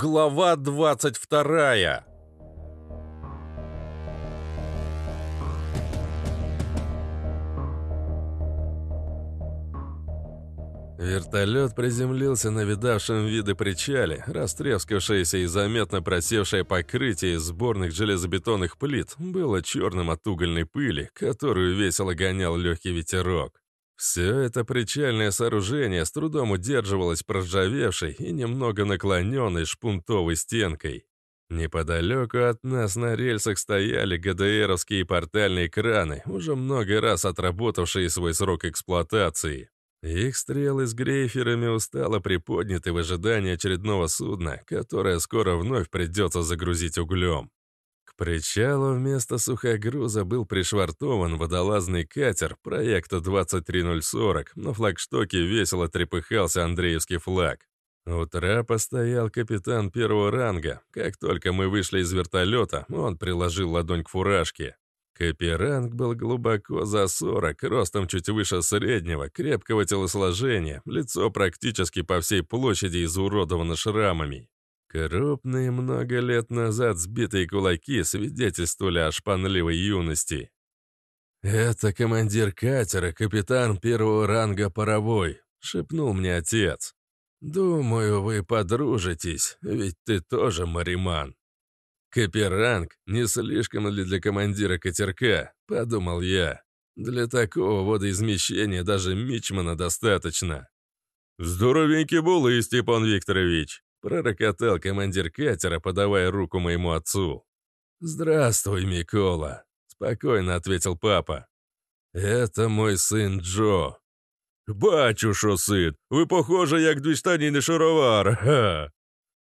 Глава 22 Вертолет приземлился на видавшем виды причале. Растрескавшееся и заметно просевшее покрытие из сборных железобетонных плит было черным от угольной пыли, которую весело гонял легкий ветерок. Все это причальное сооружение с трудом удерживалось проржавевшей и немного наклоненной шпунтовой стенкой. Неподалеку от нас на рельсах стояли ГДРовские портальные краны, уже много раз отработавшие свой срок эксплуатации. Их стрелы с грейферами устало приподняты в ожидании очередного судна, которое скоро вновь придется загрузить углем. Причалу вместо сухогруза был пришвартован водолазный катер проекта 23040, на флагштоке весело трепыхался Андреевский флаг. У трапа стоял капитан первого ранга. Как только мы вышли из вертолета, он приложил ладонь к фуражке. Каперанг был глубоко за 40, ростом чуть выше среднего, крепкого телосложения, лицо практически по всей площади изуродовано шрамами. Крупные, много лет назад сбитые кулаки свидетельствовали о шпанливой юности. «Это командир катера, капитан первого ранга паровой», — шепнул мне отец. «Думаю, вы подружитесь, ведь ты тоже мариман». «Каперанг не слишком ли для командира катерка?» — подумал я. «Для такого водоизмещения даже Мичмана достаточно». «Здоровенький булы, Степан Викторович!» — пророкотал командир катера, подавая руку моему отцу. «Здравствуй, Микола!» — спокойно ответил папа. «Это мой сын Джо». «Бачу, що син, ви похожі, як дві штаніни шаровар. Ха.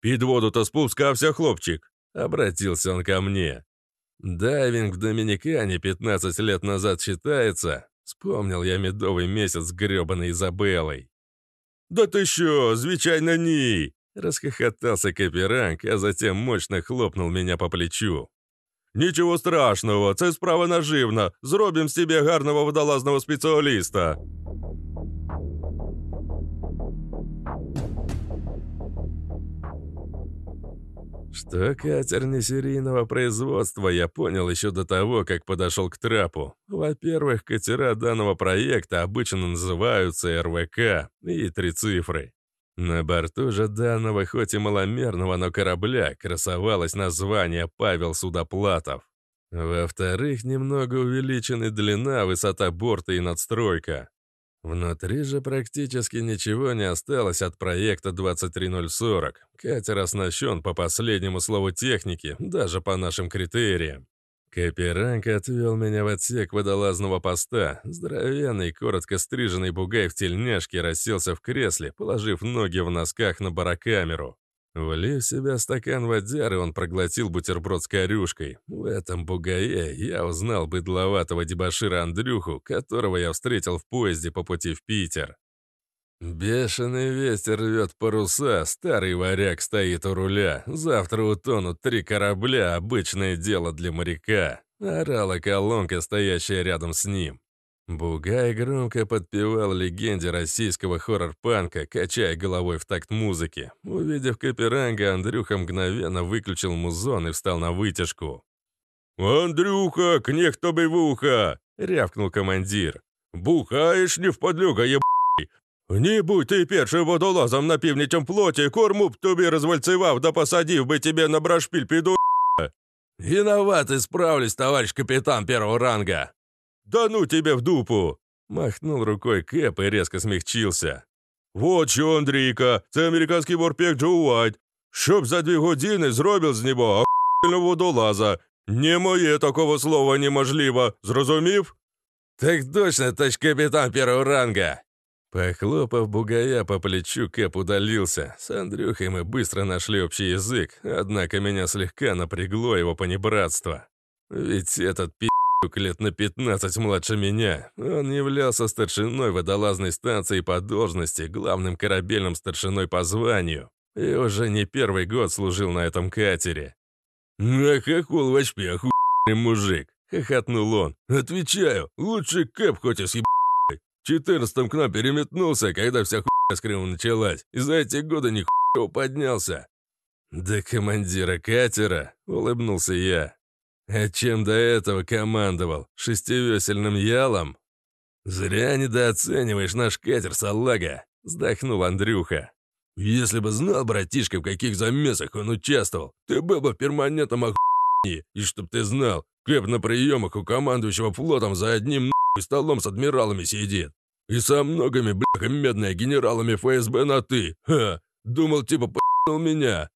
Під воду-то спускався хлопчик. Обратился он ко мне. «Дайвинг в Доминикане 15 лет назад считается?» Вспомнил я медовый месяц с гребаной Изабеллой. «Да ты що, звичайно, ні!» Расхохотался Каперанг, а затем мощно хлопнул меня по плечу. «Нічого страшного, це справа наживна. Зробимо з тебе гарного водолазного спеціаліста». Что катер не серийного производства, я понял еще до того, как подошел к трапу. Во-первых, катера данного проекта обычно называются РВК и три цифры. На борту же данного, хоть и маломерного, но корабля, красовалось название «Павел Судоплатов». Во-вторых, немного увеличены длина, высота борта и надстройка. Внутри же практически ничего не осталось от проекта 23040. Катер оснащен по последнему слову техники, даже по нашим критериям. Каперанг отвел меня в отсек водолазного поста. Здоровенный, коротко стриженный бугай в тельняшке расселся в кресле, положив ноги в носках на барокамеру. Влив в себя стакан водяры, он проглотил бутерброд с корюшкой. В этом бугае я узнал быдловатого дебошира Андрюху, которого я встретил в поезде по пути в Питер. Бешеный ветер рвет паруса, старый варяг стоит у руля. Завтра утонут три корабля, обычное дело для моряка. Орала колонка, стоящая рядом с ним. Бугай громко подпевал легенде российского хоррор-панка, качая головой в такт музыки. Увидев Каперанга, Андрюха мгновенно выключил музон и встал на вытяжку. «Андрюха, кнехт тобі вуха!» — рявкнул командир. «Бухаєш не в подлюга, єб***й! Не будь ти першим водолазом на північому плоті, корму б тобі розвальцевав да посадив би тебе на брашпіль піду «Виноват, исправлюсь, товарищ капитан первого ранга!» «Да ну тебе в дупу!» Махнул рукой Кэп и резко смягчился. «Вот що, Андрійка, це американський морпек Джо Уайт. Щоб за дві години зробив з нього охуєнного водолаза. Не моє такого слова неможливо, зрозумів?» «Так точно, товарищ капитан первого ранга!» Похлопав бугая по плечу, Кэп удалился. С Андрюхой мы быстро нашли общий язык, однако меня слегка напрягло его понебратство. Ведь этот пи*** лет на 15 младше меня. Он являлся старшиной водолазной станции по должности, главным корабельным старшиной по званию. И уже не первый год служил на этом катере. «А хохол вообще охуенный мужик!» — хохотнул он. «Отвечаю, лучший кэп хоть и съеб***й. Четырнадцатом к нам переметнулся, когда вся хуйня с Крымом началась. И за эти годы ни поднялся. «Да командира катера», — улыбнулся я. «А чем до этого командовал? Шестивесельным ялом?» «Зря недооцениваешь наш катер, салага», — вздохнул Андрюха. «Если бы знал, братишка, в каких замесах он участвовал, ты был бы в перманентном охуении, и чтоб ты знал, Кэп на приемах у командующего флотом за одним нахуй столом с адмиралами сидит. И со многими, бляха, медные генералами ФСБ на «ты». Ха! Думал, типа, по***нул меня.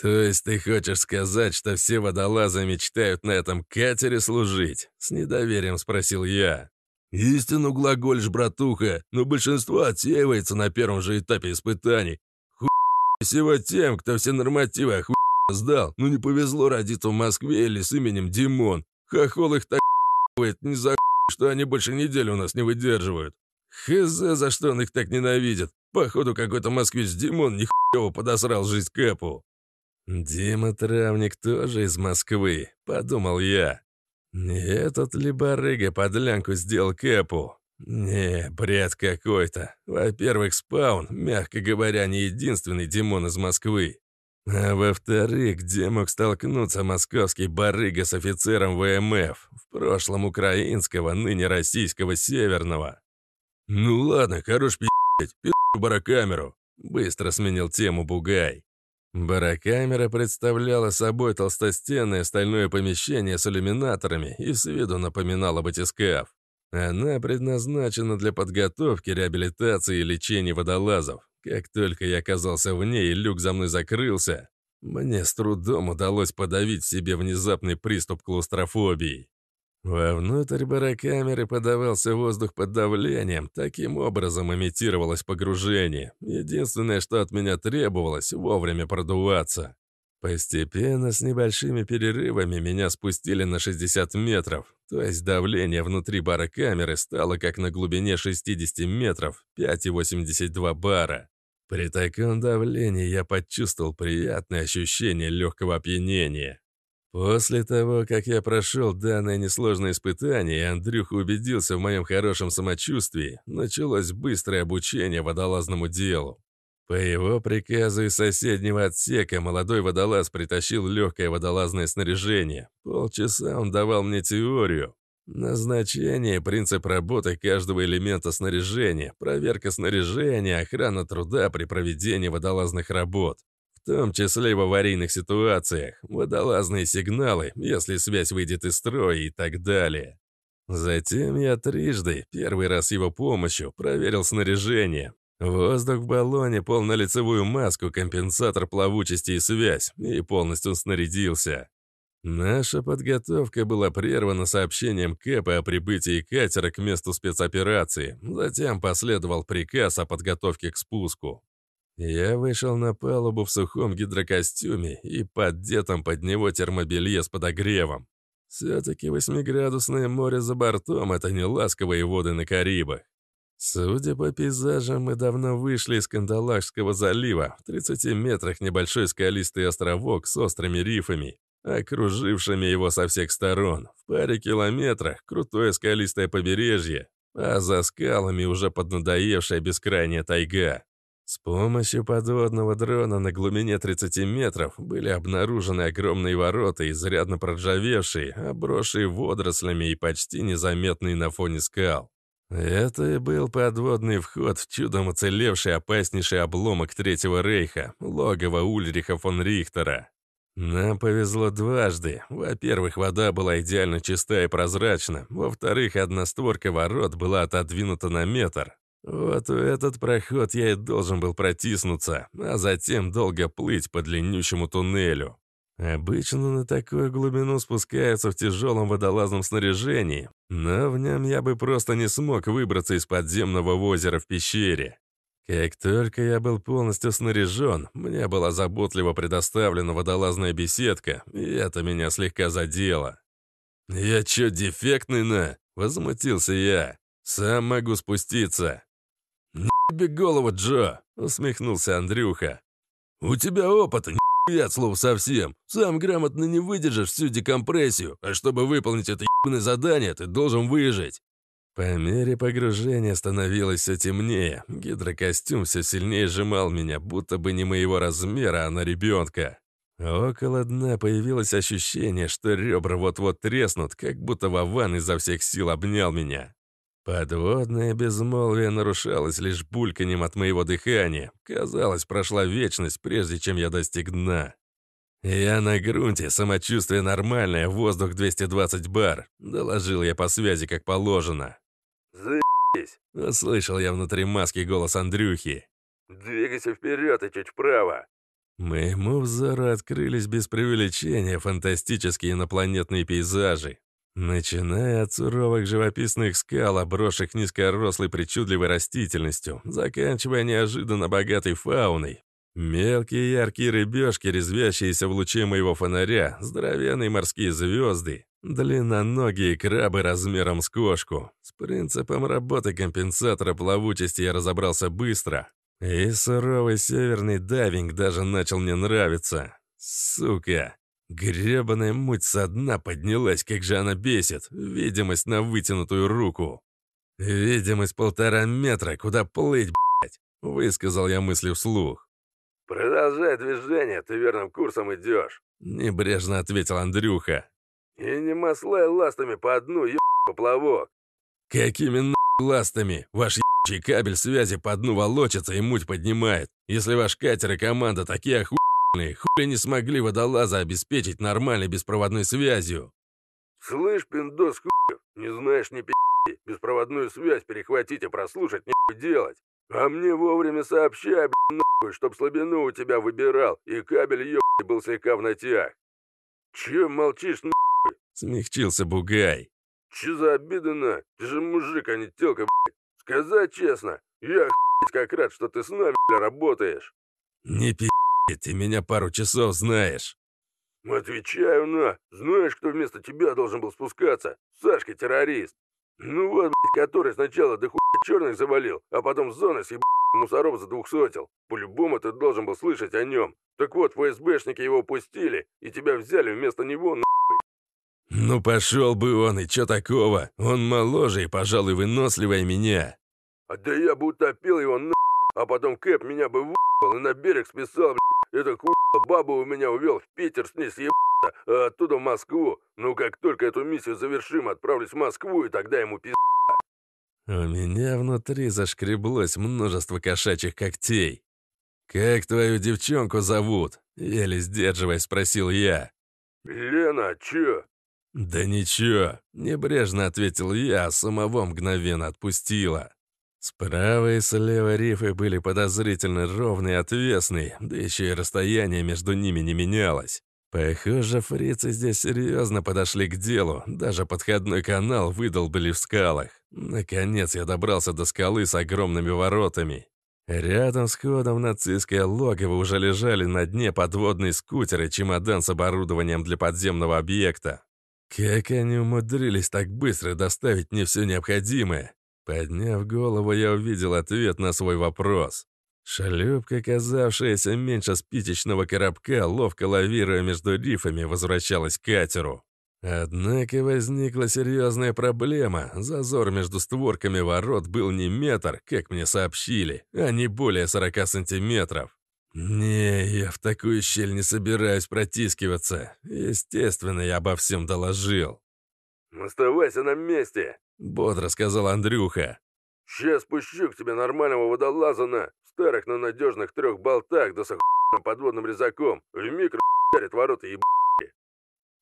То есть ты хочешь сказать, что все водолазы мечтают на этом катере служить? С недоверием спросил я. Истину глаголишь, братуха, но большинство отсеивается на первом же этапе испытаний. Хуй всего тем, кто все нормативы охуенно сдал, но не повезло родиться в Москве или с именем Димон. Хохол их так не за что они больше недели у нас не выдерживают. Хз, за что он их так ненавидит. Походу, какой-то москвич Димон нихуево подосрал жизнь Кэпу. «Дима Травник тоже из Москвы», — подумал я. «Не этот ли барыга подлянку сделал Кэпу? Не, бред какой-то. Во-первых, Спаун, мягко говоря, не единственный Димон из Москвы. А во-вторых, где мог столкнуться московский барыга с офицером ВМФ, в прошлом украинского, ныне российского Северного? «Ну ладно, хорош пи***ть, пи*** барокамеру», — быстро сменил тему Бугай. Барокамера представляла собой толстостенное стальное помещение с иллюминаторами и с виду напоминала батискаф. Она предназначена для подготовки, реабилитации и лечения водолазов. Как только я оказался в ней люк за мной закрылся, мне с трудом удалось подавить себе внезапный приступ клаустрофобии. Вовнутрь барокамеры подавался воздух под давлением, таким образом имитировалось погружение. Единственное, что от меня требовалось, вовремя продуваться. Постепенно, с небольшими перерывами, меня спустили на 60 метров, то есть давление внутри барокамеры стало как на глубине 60 метров, 5,82 бара. При таком давлении я почувствовал приятное ощущение легкого опьянения. После того, как я прошел данное несложное испытание, и Андрюха убедился в моем хорошем самочувствии, началось быстрое обучение водолазному делу. По его приказу из соседнего отсека молодой водолаз притащил легкое водолазное снаряжение. Полчаса он давал мне теорию. Назначение, принцип работы каждого элемента снаряжения, проверка снаряжения, охрана труда при проведении водолазных работ в том числе в аварийных ситуациях, водолазные сигналы, если связь выйдет из строя и так далее. Затем я трижды, первый раз его помощью, проверил снаряжение. Воздух в баллоне, полнолицевую маску, компенсатор плавучести и связь, и полностью снарядился. Наша подготовка была прервана сообщением Кэпа о прибытии катера к месту спецоперации, затем последовал приказ о подготовке к спуску. Я вышел на палубу в сухом гидрокостюме и поддетом под него термобелье с подогревом. Все-таки восьмиградусное море за бортом — это не ласковые воды на Карибах. Судя по пейзажам, мы давно вышли из Кандалакского залива, в 30 метрах небольшой скалистый островок с острыми рифами, окружившими его со всех сторон. В паре километрах крутое скалистое побережье, а за скалами уже поднадоевшая бескрайняя тайга. С помощью подводного дрона на глубине 30 метров были обнаружены огромные ворота, изрядно проржавевшие, обросшие водорослями и почти незаметные на фоне скал. Это и был подводный вход в чудом уцелевший опаснейший обломок Третьего Рейха, логово Ульриха фон Рихтера. Нам повезло дважды. Во-первых, вода была идеально чистая и прозрачна. Во-вторых, одна створка ворот была отодвинута на метр, вот в этот проход я и должен был протиснуться, а затем долго плыть по длиннющему туннелю. Обычно на такую глубину спускаются в тяжелом водолазном снаряжении, но в нем я бы просто не смог выбраться из подземного озера в пещере. Как только я был полностью снаряжен, мне была заботливо предоставлена водолазная беседка, и это меня слегка задело. «Я чё, дефектный на?» — возмутился я. «Сам могу спуститься». «Не тебе голову, Джо!» — усмехнулся Андрюха. «У тебя опыта не от слов совсем. Сам грамотно не выдержишь всю декомпрессию, а чтобы выполнить это ебаное задание, ты должен выжить». По мере погружения становилось все темнее. Гидрокостюм все сильнее сжимал меня, будто бы не моего размера, а на ребенка. Около дна появилось ощущение, что ребра вот-вот треснут, как будто Вован изо всех сил обнял меня. Подводное безмолвие нарушалось лишь бульканьем от моего дыхания. Казалось, прошла вечность, прежде чем я достиг дна. «Я на грунте, самочувствие нормальное, воздух 220 бар», — доложил я по связи, как положено. «Заебись!» — услышал я внутри маски голос Андрюхи. «Двигайся вперед и чуть вправо!» Моему взору открылись без преувеличения фантастические инопланетные пейзажи. Начиная от суровых живописных скал, обросших низкорослой причудливой растительностью, заканчивая неожиданно богатой фауной. Мелкие яркие рыбешки, резвящиеся в луче моего фонаря, здоровенные морские звезды, длинноногие крабы размером с кошку. С принципом работы компенсатора плавучести я разобрался быстро, и суровый северный дайвинг даже начал мне нравиться. Сука. Гребаная муть со дна поднялась, как же она бесит. Видимость на вытянутую руку. Видимость полтора метра, куда плыть, блядь, высказал я мысли вслух. «Продолжай движение, ты верным курсом идешь», — небрежно ответил Андрюха. «И не маслай ластами по одну, еб поплавок». «Какими ластами? Ваш ебучий кабель связи по дну волочится и муть поднимает. Если ваш катер и команда такие охуенные, хули не смогли водолаза обеспечить нормальной беспроводной связью?» «Слышь, пиндос хуев, не знаешь ни пи***и, беспроводную связь перехватить и прослушать нехуй делать. А мне вовремя сообщай, блин, нахуй, чтоб слабину у тебя выбирал, и кабель ебаный был слегка в натяг. Че молчишь, нахуй?» Смягчился Бугай. Че за обида на? Ты же мужик, а не телка, блядь. Сказать честно, я охуеть как рад, что ты с нами, бля, работаешь. Не пи***, ты меня пару часов знаешь. Отвечаю на. Знаешь, кто вместо тебя должен был спускаться? Сашка террорист. Ну вот, блядь, который сначала до хуя черных завалил, а потом с зоны съебал мусоров за двухсотил. По-любому ты должен был слышать о нем. Так вот, ФСБшники его пустили, и тебя взяли вместо него, нахуй. «Ну пошел бы он, и чё такого? Он моложе и, пожалуй, выносливее меня». «А да я бы утопил его нахуй, а потом Кэп меня бы выебал и на берег списал, блядь. Это хуй баба у меня увел в Питер с ней съебаться, а оттуда в Москву. Ну как только эту миссию завершим, отправлюсь в Москву, и тогда ему пизда». У меня внутри зашкреблось множество кошачьих когтей. «Как твою девчонку зовут?» — еле сдерживаясь, спросил я. «Лена, чё?» «Да ничего», — небрежно ответил я, а самого мгновенно отпустила. Справа и слева рифы были подозрительно ровные и отвесные, да еще и расстояние между ними не менялось. Похоже, фрицы здесь серьезно подошли к делу, даже подходной канал выдолбили в скалах. Наконец я добрался до скалы с огромными воротами. Рядом с входом в нацистское логово уже лежали на дне подводные скутеры чемодан с оборудованием для подземного объекта. Как они умудрились так быстро доставить мне все необходимое? Подняв голову, я увидел ответ на свой вопрос. Шлюпка, казавшаяся меньше спичечного коробка, ловко лавируя между рифами, возвращалась к катеру. Однако возникла серьезная проблема. Зазор между створками ворот был не метр, как мне сообщили, а не более 40 сантиметров. «Не, я в такую щель не собираюсь протискиваться. Естественно, я обо всем доложил». «Оставайся на месте», — бодро сказал Андрюха. «Сейчас спущу к тебе нормального водолаза на старых, но надежных трех болтах да с подводным резаком. Вмиг р***ярит ворота ебаные».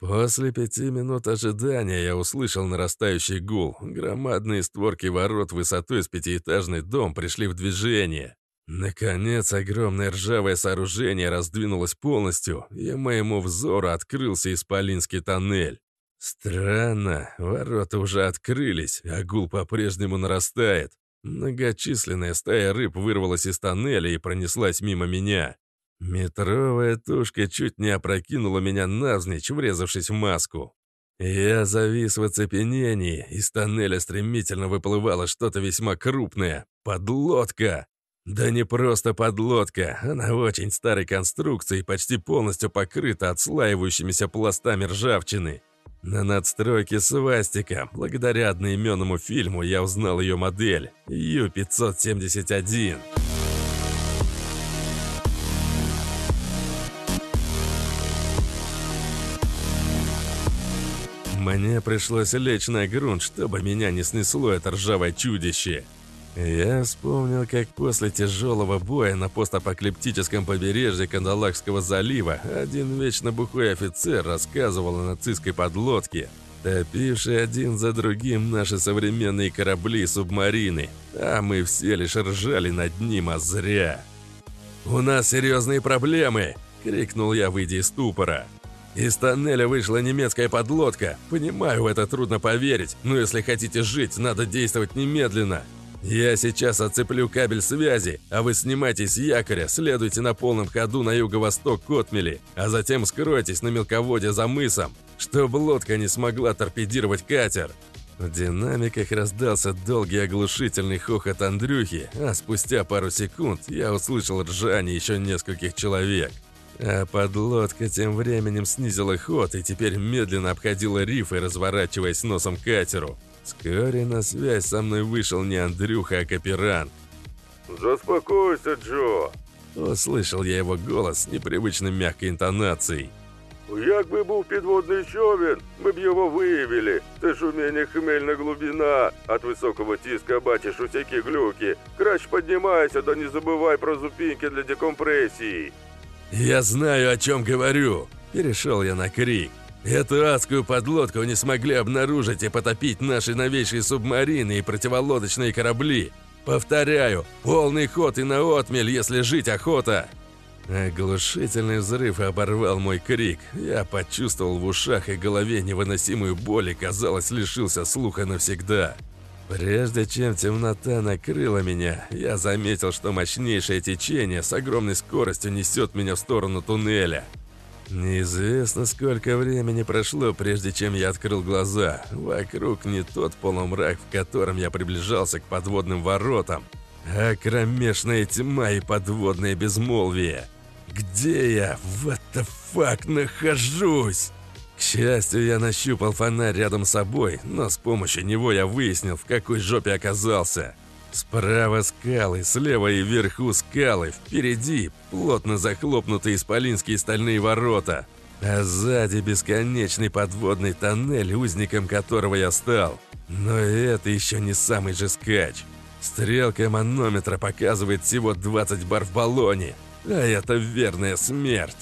После пяти минут ожидания я услышал нарастающий гул. Громадные створки ворот высотой с пятиэтажный дом пришли в движение. Наконец, огромное ржавое сооружение раздвинулось полностью, и моему взору открылся исполинский тоннель. Странно, ворота уже открылись, а гул по-прежнему нарастает. Многочисленная стая рыб вырвалась из тоннеля и пронеслась мимо меня. Метровая тушка чуть не опрокинула меня навзничь, врезавшись в маску. Я завис в оцепенении, из тоннеля стремительно выплывало что-то весьма крупное. Подлодка! Да не просто подлодка, она очень старой конструкции, и почти полностью покрыта отслаивающимися пластами ржавчины. На надстройке свастика, благодаря одноименному фильму, я узнал ее модель – Ю-571. Мне пришлось лечь на грунт, чтобы меня не снесло это ржавое чудище – я вспомнил, как после тяжелого боя на постапокалиптическом побережье Кандалакского залива один вечно бухой офицер рассказывал о нацистской подлодке, топившей один за другим наши современные корабли и субмарины, а мы все лишь ржали над ним, а зря. «У нас серьезные проблемы!» – крикнул я, выйдя из ступора. Из тоннеля вышла немецкая подлодка. Понимаю, в это трудно поверить, но если хотите жить, надо действовать немедленно. «Я сейчас отцеплю кабель связи, а вы снимайтесь с якоря, следуйте на полном ходу на юго-восток к отмели, а затем скройтесь на мелководье за мысом, чтобы лодка не смогла торпедировать катер». В динамиках раздался долгий оглушительный хохот Андрюхи, а спустя пару секунд я услышал ржание еще нескольких человек. А подлодка тем временем снизила ход и теперь медленно обходила риф и разворачиваясь носом к катеру. Вскоре на связь со мной вышел не Андрюха, а Каперан. «Заспокойся, Джо!» Услышал я его голос с непривычно мягкой інтонацією. Якби був підводний човен, ми б його виявили. Це ж у мене хмельна глубина. От високого тиска бачиш усякі глюки. Краще піднімайся, да не забувай про зупинки для декомпресії. «Я знаю, о чем говорю!» Перешел я на крик. Эту адскую подлодку не смогли обнаружить и потопить наши новейшие субмарины и противолодочные корабли. Повторяю, полный ход и на отмель, если жить охота. Оглушительный взрыв оборвал мой крик. Я почувствовал в ушах и голове невыносимую боль и, казалось, лишился слуха навсегда. Прежде чем темнота накрыла меня, я заметил, что мощнейшее течение с огромной скоростью несет меня в сторону туннеля. Неизвестно, сколько времени прошло, прежде чем я открыл глаза. Вокруг не тот полумрак, в котором я приближался к подводным воротам, а кромешная тьма и подводное безмолвие. Где я в это фак нахожусь? К счастью, я нащупал фонарь рядом с собой, но с помощью него я выяснил, в какой жопе оказался. Справа скалы, слева и вверху скалы, впереди плотно захлопнутые исполинские стальные ворота, а сзади бесконечный подводный тоннель, узником которого я стал. Но это еще не самый же скач. Стрелка манометра показывает всего 20 бар в баллоне, а это верная смерть.